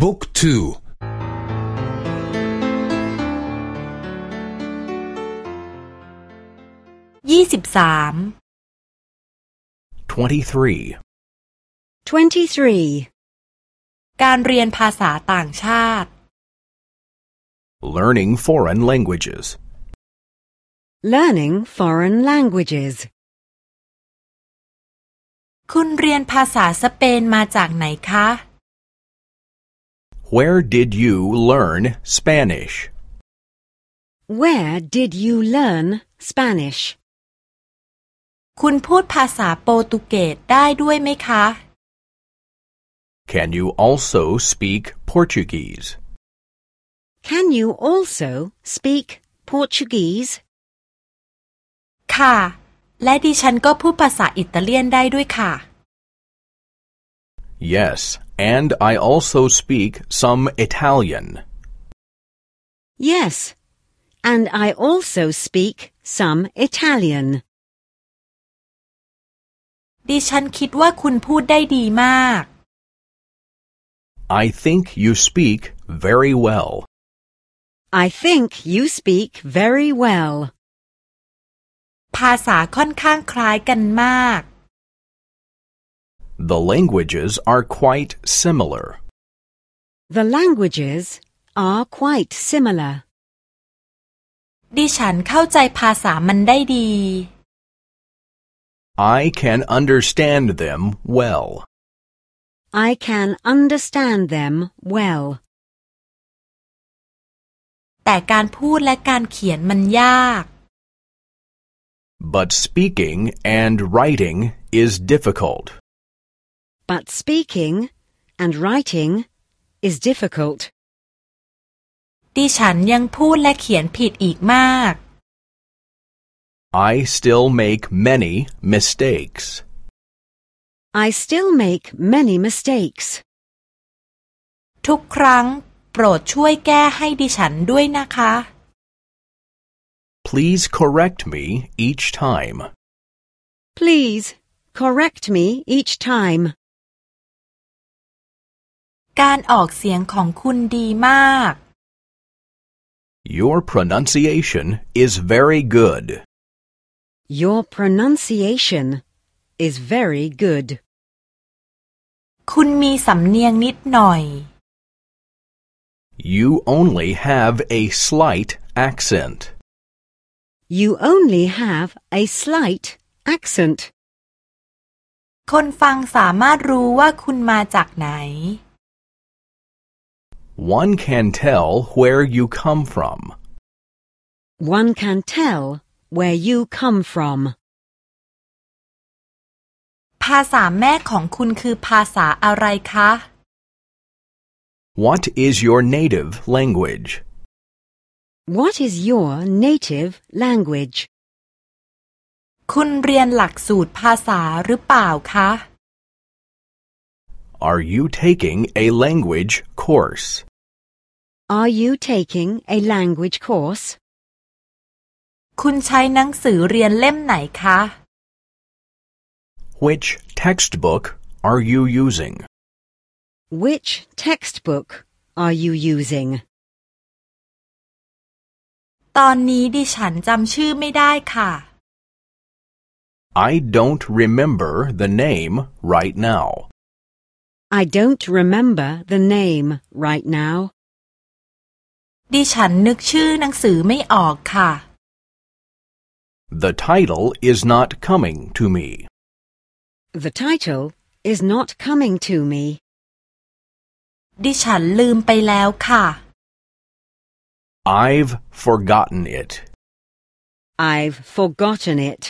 บุ๊กทูยี่สิบสาม 23. 23. การเรียนภาษาต่างชาติ Learning foreign languages. Learning foreign languages. คุณเรียนภาษาสเปนมาจากไหนคะ Where did you learn Spanish? Where did you learn Spanish? คุณพูดภาษาโปรตุเกสได้ด้วยไหมคะ Can you also speak Portuguese? Can you also speak Portuguese? ค่ะ และดิฉันก็พูดภาษาอิตาเลียนได้ด้วยค่ะ Yes, and I also speak some Italian. Yes. And I also speak some Italian. ดิฉันคิดว่าคุณพูดได้ดีมาก I think you speak very well. I think you speak very well. ภาษาค่อนข้างคล้ายกันมาก The languages are quite similar. The languages are quite similar. ดิฉันเข้าใจภาษามันได้ดี I can understand them well. I can understand them well. แต่การพูดและการเขียนมันยาก But speaking and writing is difficult. But speaking and writing is difficult. ดิฉันยังพูดและเขียนผิดอีกมาก I still make many mistakes. I still make many mistakes. ทุกครั้งโปรดช่วยแก้ให้ดิฉันด้วยนะคะ Please correct me each time. Please correct me each time. การออกเสียงของคุณดีมาก Your pronunciation is very good. Your pronunciation is very good. คุณมีสำเนียงนิดหน่อย You only have a slight accent. You only have a slight accent. คนฟังสามารถรู้ว่าคุณมาจากไหน One can tell where you come from. One can tell where you come from. ภาษาแม่ของคุณคือภาษาอะไรคะ What is your native language? What is your native language? คุณเรียนหลักสูตรภาษาหรือเปล่าคะ Are you taking a language course? Are you taking a language course? คุณใช้หนังสือเรียนเล่มไหนคะ Which textbook are you using? Which textbook are you using? ตอนนี้ดิฉันจำชื่อไม่ได้ค่ะ I don't remember the name right now. I don't remember the name right now. ดิฉันนึกชื่อหนังสือไม่ออกค่ะ The title is not coming to me. The title is not coming to me. ดิฉันลืมไปแล้วค่ะ I've forgotten it. I've forgotten it.